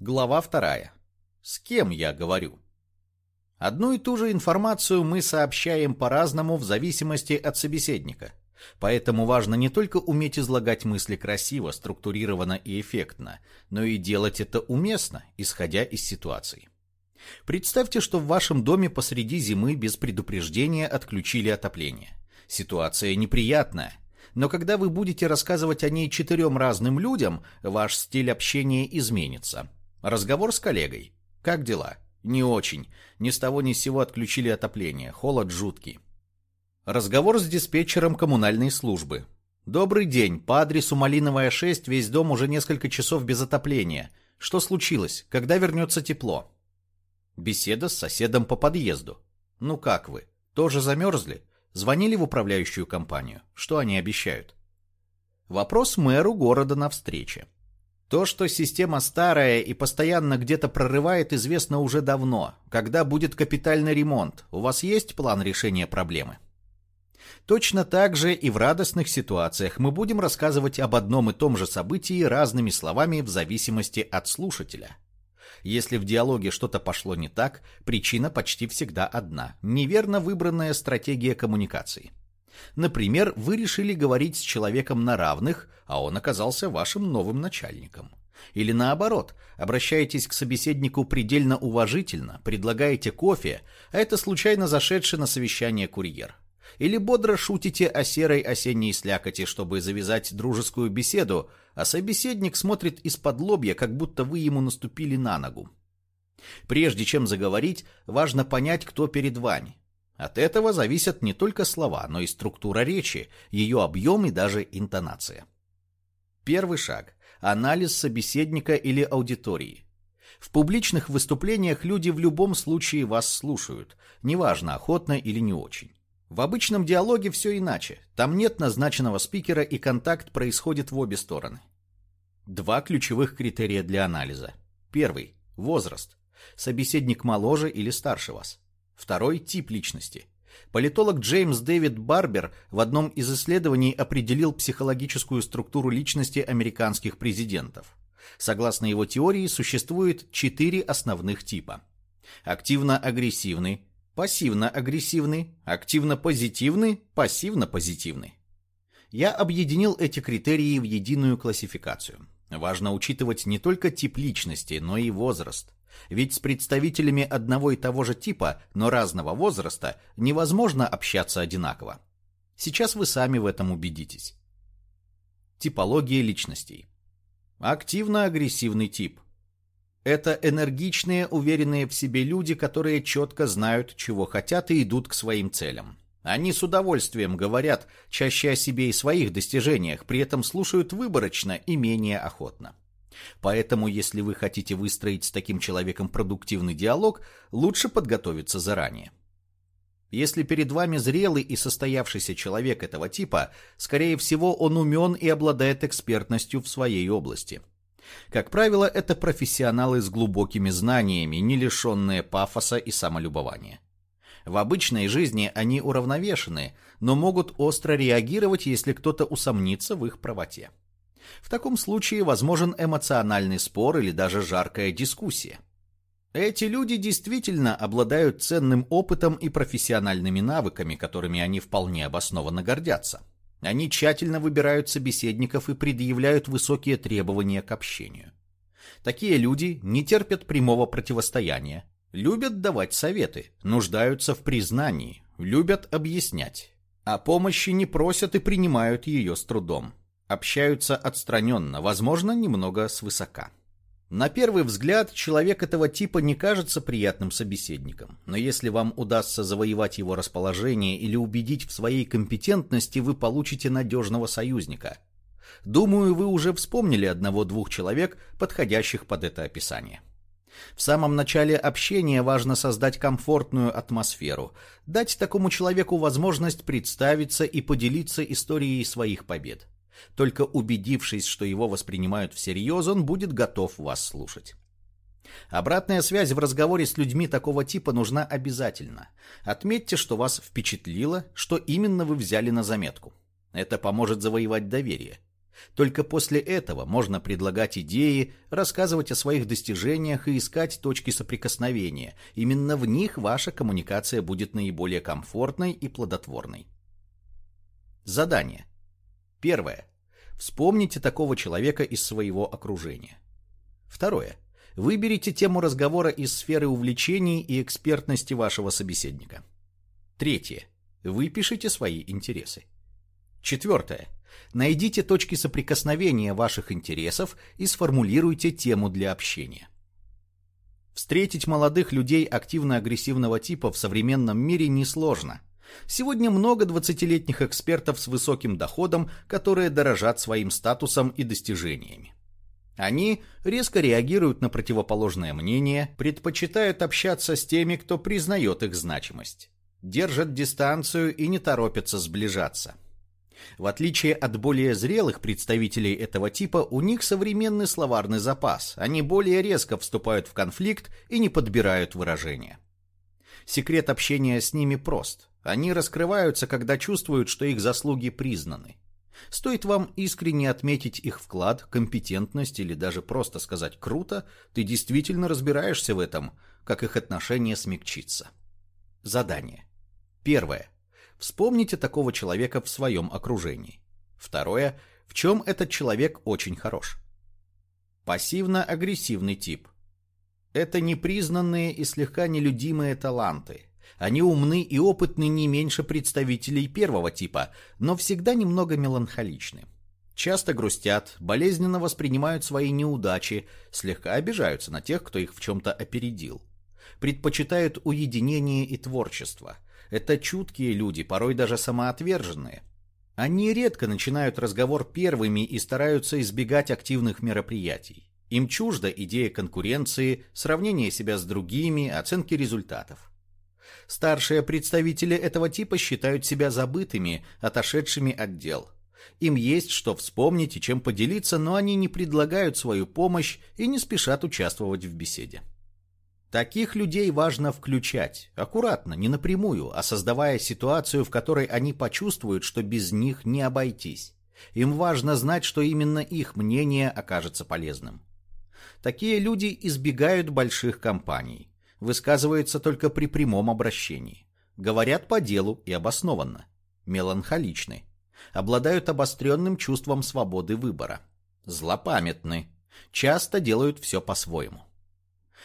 Глава вторая. С кем я говорю? Одну и ту же информацию мы сообщаем по-разному в зависимости от собеседника. Поэтому важно не только уметь излагать мысли красиво, структурированно и эффектно, но и делать это уместно, исходя из ситуации. Представьте, что в вашем доме посреди зимы без предупреждения отключили отопление. Ситуация неприятная, но когда вы будете рассказывать о ней четырем разным людям, ваш стиль общения изменится. Разговор с коллегой. Как дела? Не очень. Ни с того ни с сего отключили отопление. Холод жуткий. Разговор с диспетчером коммунальной службы. Добрый день. По адресу Малиновая 6 весь дом уже несколько часов без отопления. Что случилось? Когда вернется тепло? Беседа с соседом по подъезду. Ну как вы? Тоже замерзли? Звонили в управляющую компанию. Что они обещают? Вопрос мэру города на встрече. То, что система старая и постоянно где-то прорывает, известно уже давно. Когда будет капитальный ремонт? У вас есть план решения проблемы? Точно так же и в радостных ситуациях мы будем рассказывать об одном и том же событии разными словами в зависимости от слушателя. Если в диалоге что-то пошло не так, причина почти всегда одна – неверно выбранная стратегия коммуникации. Например, вы решили говорить с человеком на равных, а он оказался вашим новым начальником. Или наоборот, обращаетесь к собеседнику предельно уважительно, предлагаете кофе, а это случайно зашедший на совещание курьер. Или бодро шутите о серой осенней слякоти, чтобы завязать дружескую беседу, а собеседник смотрит из-под лобья, как будто вы ему наступили на ногу. Прежде чем заговорить, важно понять, кто перед вами. От этого зависят не только слова, но и структура речи, ее объем и даже интонация. Первый шаг – анализ собеседника или аудитории. В публичных выступлениях люди в любом случае вас слушают, неважно, охотно или не очень. В обычном диалоге все иначе. Там нет назначенного спикера и контакт происходит в обе стороны. Два ключевых критерия для анализа. Первый – возраст. Собеседник моложе или старше вас. Второй – тип личности. Политолог Джеймс Дэвид Барбер в одном из исследований определил психологическую структуру личности американских президентов. Согласно его теории, существует четыре основных типа. Активно-агрессивный, пассивно-агрессивный, активно-позитивный, пассивно-позитивный. Я объединил эти критерии в единую классификацию. Важно учитывать не только тип личности, но и возраст. Ведь с представителями одного и того же типа, но разного возраста, невозможно общаться одинаково. Сейчас вы сами в этом убедитесь. Типология личностей. Активно-агрессивный тип. Это энергичные, уверенные в себе люди, которые четко знают, чего хотят и идут к своим целям. Они с удовольствием говорят чаще о себе и своих достижениях, при этом слушают выборочно и менее охотно. Поэтому, если вы хотите выстроить с таким человеком продуктивный диалог, лучше подготовиться заранее. Если перед вами зрелый и состоявшийся человек этого типа, скорее всего, он умен и обладает экспертностью в своей области – как правило, это профессионалы с глубокими знаниями, не лишенные пафоса и самолюбования. В обычной жизни они уравновешены, но могут остро реагировать, если кто-то усомнится в их правоте. В таком случае возможен эмоциональный спор или даже жаркая дискуссия. Эти люди действительно обладают ценным опытом и профессиональными навыками, которыми они вполне обоснованно гордятся. Они тщательно выбирают собеседников и предъявляют высокие требования к общению. Такие люди не терпят прямого противостояния, любят давать советы, нуждаются в признании, любят объяснять. А помощи не просят и принимают ее с трудом. Общаются отстраненно, возможно, немного свысока. На первый взгляд, человек этого типа не кажется приятным собеседником, но если вам удастся завоевать его расположение или убедить в своей компетентности, вы получите надежного союзника. Думаю, вы уже вспомнили одного-двух человек, подходящих под это описание. В самом начале общения важно создать комфортную атмосферу, дать такому человеку возможность представиться и поделиться историей своих побед. Только убедившись, что его воспринимают всерьез, он будет готов вас слушать. Обратная связь в разговоре с людьми такого типа нужна обязательно. Отметьте, что вас впечатлило, что именно вы взяли на заметку. Это поможет завоевать доверие. Только после этого можно предлагать идеи, рассказывать о своих достижениях и искать точки соприкосновения. Именно в них ваша коммуникация будет наиболее комфортной и плодотворной. Задание. Первое. Вспомните такого человека из своего окружения. Второе. Выберите тему разговора из сферы увлечений и экспертности вашего собеседника. Третье. Выпишите свои интересы. Четвертое. Найдите точки соприкосновения ваших интересов и сформулируйте тему для общения. Встретить молодых людей активно-агрессивного типа в современном мире несложно. Сегодня много 20-летних экспертов с высоким доходом, которые дорожат своим статусом и достижениями. Они резко реагируют на противоположное мнение, предпочитают общаться с теми, кто признает их значимость, держат дистанцию и не торопятся сближаться – в отличие от более зрелых представителей этого типа, у них современный словарный запас, они более резко вступают в конфликт и не подбирают выражения. Секрет общения с ними прост. Они раскрываются, когда чувствуют, что их заслуги признаны. Стоит вам искренне отметить их вклад, компетентность или даже просто сказать «круто», ты действительно разбираешься в этом, как их отношение смягчится. Задание. Первое. Вспомните такого человека в своем окружении. Второе. В чем этот человек очень хорош? Пассивно-агрессивный тип. Это непризнанные и слегка нелюдимые таланты. Они умны и опытны не меньше представителей первого типа, но всегда немного меланхоличны. Часто грустят, болезненно воспринимают свои неудачи, слегка обижаются на тех, кто их в чем-то опередил. Предпочитают уединение и творчество – это чуткие люди, порой даже самоотверженные. Они редко начинают разговор первыми и стараются избегать активных мероприятий. Им чужда идея конкуренции, сравнения себя с другими, оценки результатов. Старшие представители этого типа считают себя забытыми, отошедшими от дел. Им есть что вспомнить и чем поделиться, но они не предлагают свою помощь и не спешат участвовать в беседе. Таких людей важно включать, аккуратно, не напрямую, а создавая ситуацию, в которой они почувствуют, что без них не обойтись. Им важно знать, что именно их мнение окажется полезным. Такие люди избегают больших компаний, высказываются только при прямом обращении, говорят по делу и обоснованно, меланхоличны, обладают обостренным чувством свободы выбора, злопамятны, часто делают все по-своему.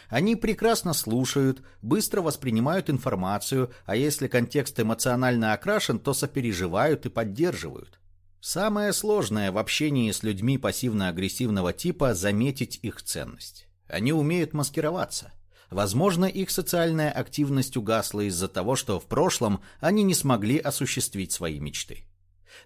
Они прекрасно слушают, быстро воспринимают информацию, а если контекст эмоционально окрашен, то сопереживают и поддерживают. Самое сложное в общении с людьми пассивно-агрессивного типа – заметить их ценность. Они умеют маскироваться. Возможно, их социальная активность угасла из-за того, что в прошлом они не смогли осуществить свои мечты.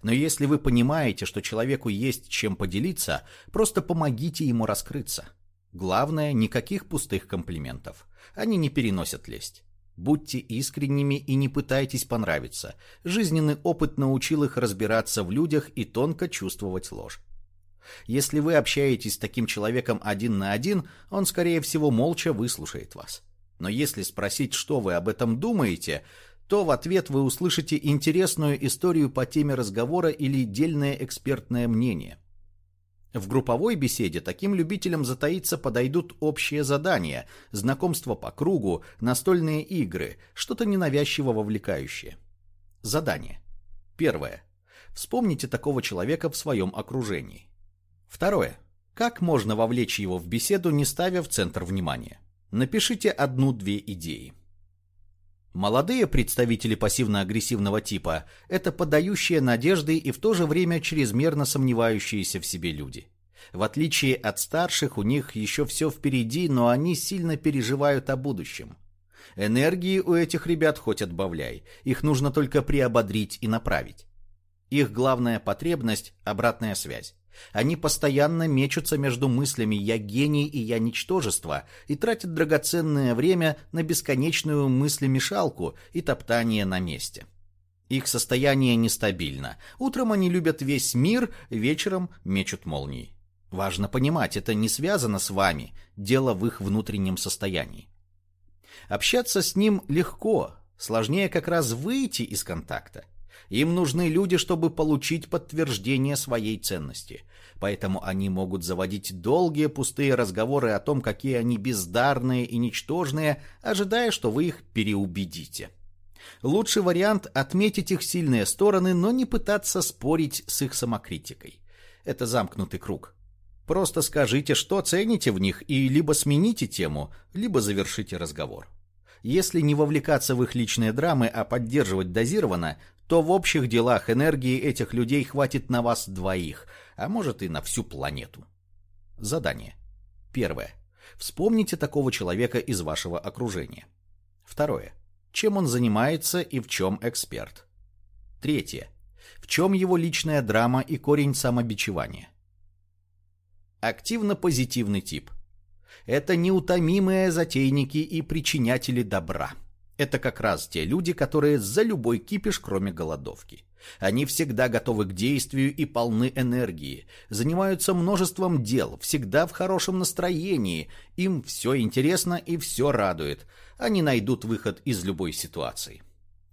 Но если вы понимаете, что человеку есть чем поделиться, просто помогите ему раскрыться – Главное, никаких пустых комплиментов. Они не переносят лесть. Будьте искренними и не пытайтесь понравиться. Жизненный опыт научил их разбираться в людях и тонко чувствовать ложь. Если вы общаетесь с таким человеком один на один, он, скорее всего, молча выслушает вас. Но если спросить, что вы об этом думаете, то в ответ вы услышите интересную историю по теме разговора или дельное экспертное мнение – в групповой беседе таким любителям затаиться подойдут общие задания, знакомство по кругу, настольные игры, что-то ненавязчиво вовлекающее. Задание. Первое. Вспомните такого человека в своем окружении. Второе. Как можно вовлечь его в беседу, не ставя в центр внимания? Напишите одну-две идеи. Молодые представители пассивно-агрессивного типа – это подающие надежды и в то же время чрезмерно сомневающиеся в себе люди. В отличие от старших, у них еще все впереди, но они сильно переживают о будущем. Энергии у этих ребят хоть отбавляй, их нужно только приободрить и направить. Их главная потребность – обратная связь. Они постоянно мечутся между мыслями «я гений» и «я ничтожество» и тратят драгоценное время на бесконечную мыслемешалку и топтание на месте. Их состояние нестабильно. Утром они любят весь мир, вечером мечут молнии. Важно понимать, это не связано с вами, дело в их внутреннем состоянии. Общаться с ним легко, сложнее как раз выйти из контакта. Им нужны люди, чтобы получить подтверждение своей ценности. Поэтому они могут заводить долгие пустые разговоры о том, какие они бездарные и ничтожные, ожидая, что вы их переубедите. Лучший вариант – отметить их сильные стороны, но не пытаться спорить с их самокритикой. Это замкнутый круг. Просто скажите, что цените в них, и либо смените тему, либо завершите разговор. Если не вовлекаться в их личные драмы, а поддерживать дозированно, то в общих делах энергии этих людей хватит на вас двоих, а может и на всю планету. Задание. Первое. Вспомните такого человека из вашего окружения. Второе. Чем он занимается и в чем эксперт. Третье. В чем его личная драма и корень самобичевания. Активно-позитивный тип. Это неутомимые затейники и причинятели добра. Это как раз те люди, которые за любой кипиш, кроме голодовки. Они всегда готовы к действию и полны энергии, занимаются множеством дел, всегда в хорошем настроении, им все интересно и все радует, они найдут выход из любой ситуации.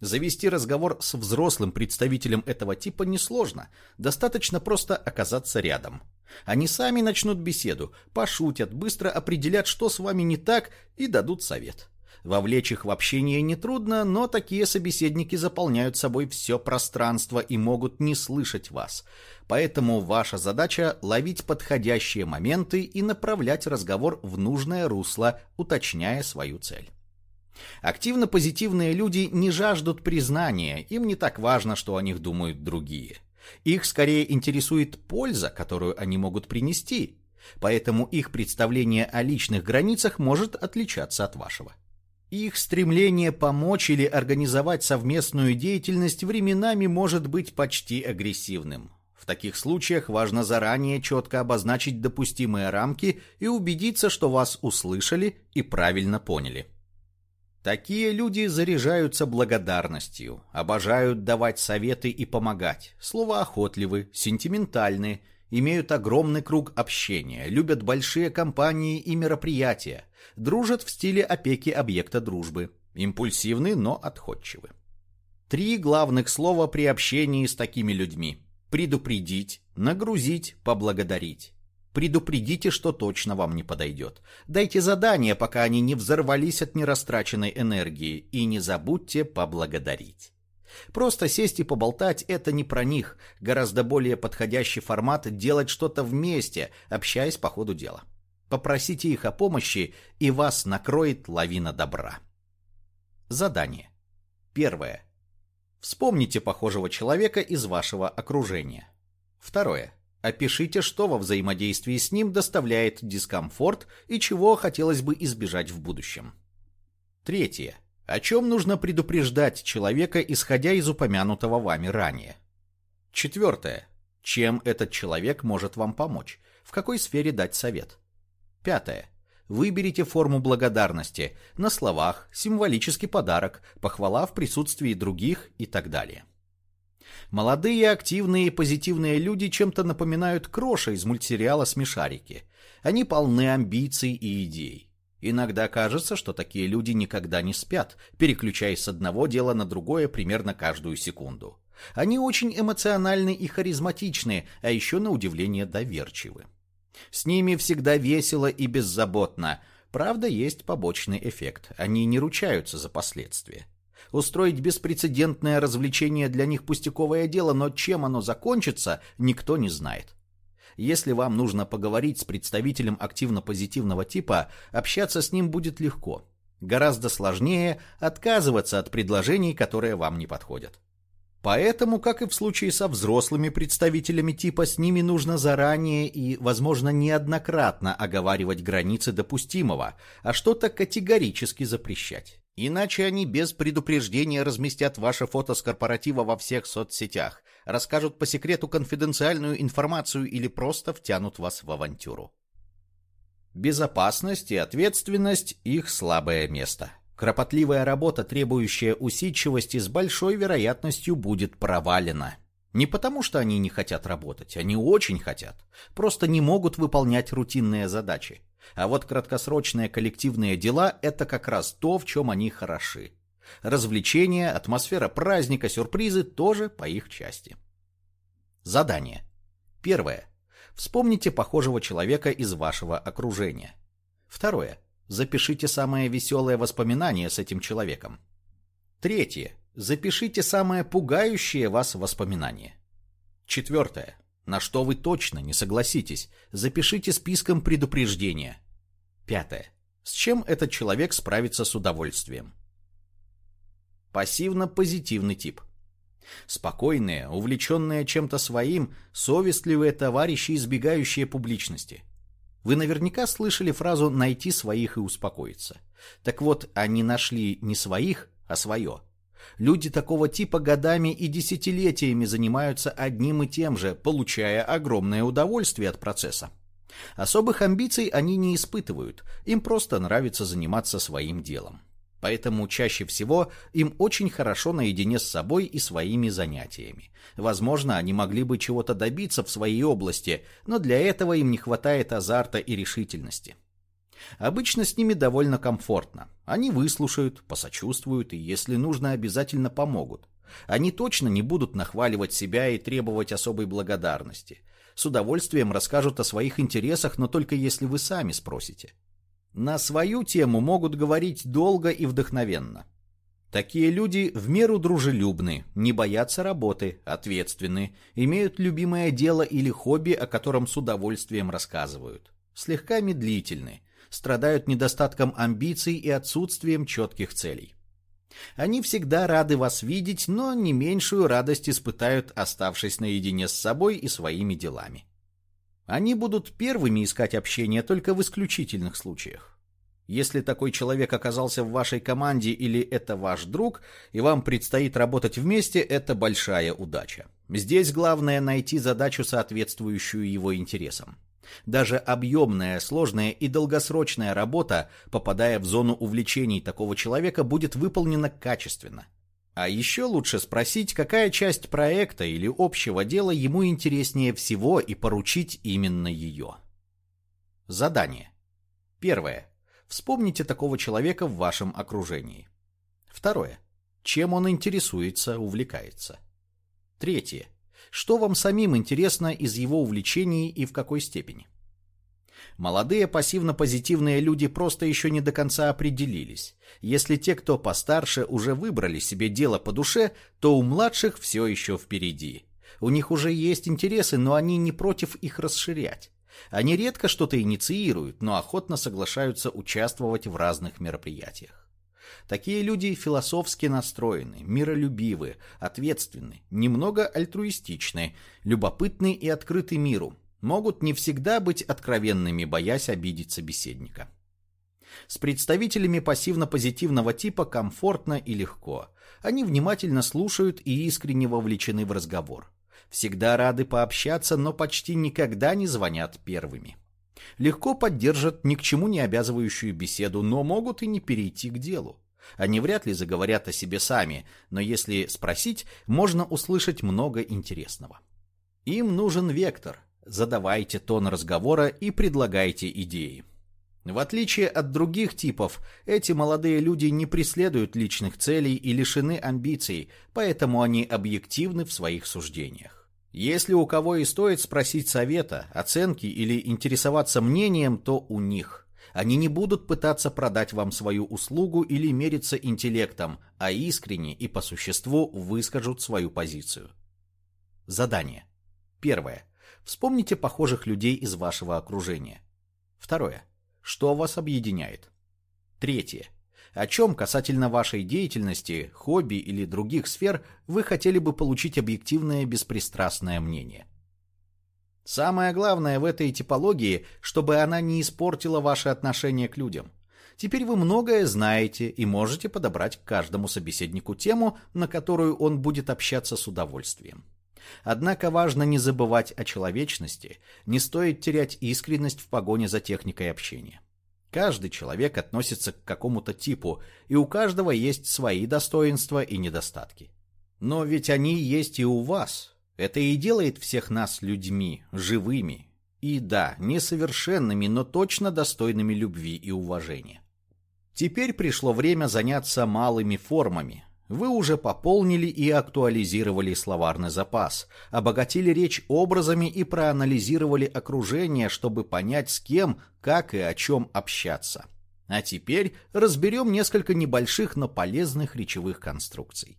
Завести разговор с взрослым представителем этого типа несложно, достаточно просто оказаться рядом. Они сами начнут беседу, пошутят, быстро определят, что с вами не так и дадут совет. Вовлечь их в общение нетрудно, но такие собеседники заполняют собой все пространство и могут не слышать вас. Поэтому ваша задача – ловить подходящие моменты и направлять разговор в нужное русло, уточняя свою цель. Активно-позитивные люди не жаждут признания, им не так важно, что о них думают другие. Их скорее интересует польза, которую они могут принести, поэтому их представление о личных границах может отличаться от вашего. Их стремление помочь или организовать совместную деятельность временами может быть почти агрессивным. В таких случаях важно заранее четко обозначить допустимые рамки и убедиться, что вас услышали и правильно поняли. Такие люди заряжаются благодарностью, обожают давать советы и помогать, словоохотливы, сентиментальны, имеют огромный круг общения, любят большие компании и мероприятия, дружат в стиле опеки объекта дружбы, импульсивны, но отходчивы. Три главных слова при общении с такими людьми. Предупредить, нагрузить, поблагодарить. Предупредите, что точно вам не подойдет. Дайте задание, пока они не взорвались от нерастраченной энергии, и не забудьте поблагодарить. Просто сесть и поболтать – это не про них. Гораздо более подходящий формат – делать что-то вместе, общаясь по ходу дела. Попросите их о помощи, и вас накроет лавина добра. Задание. Первое. Вспомните похожего человека из вашего окружения. Второе. Опишите, что во взаимодействии с ним доставляет дискомфорт и чего хотелось бы избежать в будущем. Третье. О чем нужно предупреждать человека, исходя из упомянутого вами ранее? Четвертое. Чем этот человек может вам помочь? В какой сфере дать совет? Пятое. Выберите форму благодарности на словах, символический подарок, похвала в присутствии других и так далее. Молодые, активные и позитивные люди чем-то напоминают Кроша из мультсериала «Смешарики». Они полны амбиций и идей. Иногда кажется, что такие люди никогда не спят, переключаясь с одного дела на другое примерно каждую секунду. Они очень эмоциональны и харизматичны, а еще на удивление доверчивы. С ними всегда весело и беззаботно. Правда, есть побочный эффект. Они не ручаются за последствия. Устроить беспрецедентное развлечение для них пустяковое дело, но чем оно закончится, никто не знает. Если вам нужно поговорить с представителем активно-позитивного типа, общаться с ним будет легко. Гораздо сложнее отказываться от предложений, которые вам не подходят. Поэтому, как и в случае со взрослыми представителями типа, с ними нужно заранее и, возможно, неоднократно оговаривать границы допустимого, а что-то категорически запрещать. Иначе они без предупреждения разместят ваше фото с корпоратива во всех соцсетях, расскажут по секрету конфиденциальную информацию или просто втянут вас в авантюру. Безопасность и ответственность – их слабое место. Кропотливая работа, требующая усидчивости, с большой вероятностью будет провалена. Не потому, что они не хотят работать, они очень хотят, просто не могут выполнять рутинные задачи. А вот краткосрочные коллективные дела – это как раз то, в чем они хороши. Развлечения, атмосфера праздника, сюрпризы тоже по их части. Задание. Первое. Вспомните похожего человека из вашего окружения. Второе. Запишите самое веселое воспоминание с этим человеком. Третье. Запишите самое пугающее вас воспоминание. Четвертое. На что вы точно не согласитесь, запишите списком предупреждения. Пятое. С чем этот человек справится с удовольствием? Пассивно-позитивный тип. Спокойные, увлеченные чем-то своим, совестливые товарищи, избегающие публичности. Вы наверняка слышали фразу «найти своих и успокоиться». Так вот, они нашли не своих, а свое. Люди такого типа годами и десятилетиями занимаются одним и тем же, получая огромное удовольствие от процесса. Особых амбиций они не испытывают, им просто нравится заниматься своим делом. Поэтому чаще всего им очень хорошо наедине с собой и своими занятиями. Возможно, они могли бы чего-то добиться в своей области, но для этого им не хватает азарта и решительности. Обычно с ними довольно комфортно. Они выслушают, посочувствуют и, если нужно, обязательно помогут. Они точно не будут нахваливать себя и требовать особой благодарности. С удовольствием расскажут о своих интересах, но только если вы сами спросите. На свою тему могут говорить долго и вдохновенно. Такие люди в меру дружелюбны, не боятся работы, ответственны, имеют любимое дело или хобби, о котором с удовольствием рассказывают. Слегка медлительны, страдают недостатком амбиций и отсутствием четких целей. Они всегда рады вас видеть, но не меньшую радость испытают, оставшись наедине с собой и своими делами. Они будут первыми искать общение только в исключительных случаях. Если такой человек оказался в вашей команде или это ваш друг, и вам предстоит работать вместе, это большая удача. Здесь главное найти задачу, соответствующую его интересам. Даже объемная, сложная и долгосрочная работа, попадая в зону увлечений такого человека, будет выполнена качественно. А еще лучше спросить, какая часть проекта или общего дела ему интереснее всего и поручить именно ее. Задание. Первое. Вспомните такого человека в вашем окружении. Второе. Чем он интересуется, увлекается. Третье. Что вам самим интересно из его увлечений и в какой степени? Молодые пассивно-позитивные люди просто еще не до конца определились. Если те, кто постарше, уже выбрали себе дело по душе, то у младших все еще впереди. У них уже есть интересы, но они не против их расширять. Они редко что-то инициируют, но охотно соглашаются участвовать в разных мероприятиях. Такие люди философски настроены, миролюбивы, ответственны, немного альтруистичны, любопытны и открыты миру, могут не всегда быть откровенными, боясь обидеть собеседника. С представителями пассивно-позитивного типа комфортно и легко. Они внимательно слушают и искренне вовлечены в разговор. Всегда рады пообщаться, но почти никогда не звонят первыми. Легко поддержат ни к чему не обязывающую беседу, но могут и не перейти к делу. Они вряд ли заговорят о себе сами, но если спросить, можно услышать много интересного. Им нужен вектор, Задавайте тон разговора и предлагайте идеи. В отличие от других типов, эти молодые люди не преследуют личных целей и лишены амбиций, поэтому они объективны в своих суждениях. Если у кого и стоит спросить совета, оценки или интересоваться мнением, то у них. Они не будут пытаться продать вам свою услугу или мериться интеллектом, а искренне и по существу выскажут свою позицию. Задание. Первое. Вспомните похожих людей из вашего окружения. Второе. Что вас объединяет? Третье. О чем касательно вашей деятельности, хобби или других сфер вы хотели бы получить объективное беспристрастное мнение? Самое главное в этой типологии, чтобы она не испортила ваши отношения к людям. Теперь вы многое знаете и можете подобрать к каждому собеседнику тему, на которую он будет общаться с удовольствием. Однако важно не забывать о человечности, не стоит терять искренность в погоне за техникой общения. Каждый человек относится к какому-то типу, и у каждого есть свои достоинства и недостатки. Но ведь они есть и у вас. Это и делает всех нас людьми, живыми. И да, несовершенными, но точно достойными любви и уважения. Теперь пришло время заняться малыми формами. Вы уже пополнили и актуализировали словарный запас, обогатили речь образами и проанализировали окружение, чтобы понять, с кем, как и о чем общаться. А теперь разберем несколько небольших, но полезных речевых конструкций.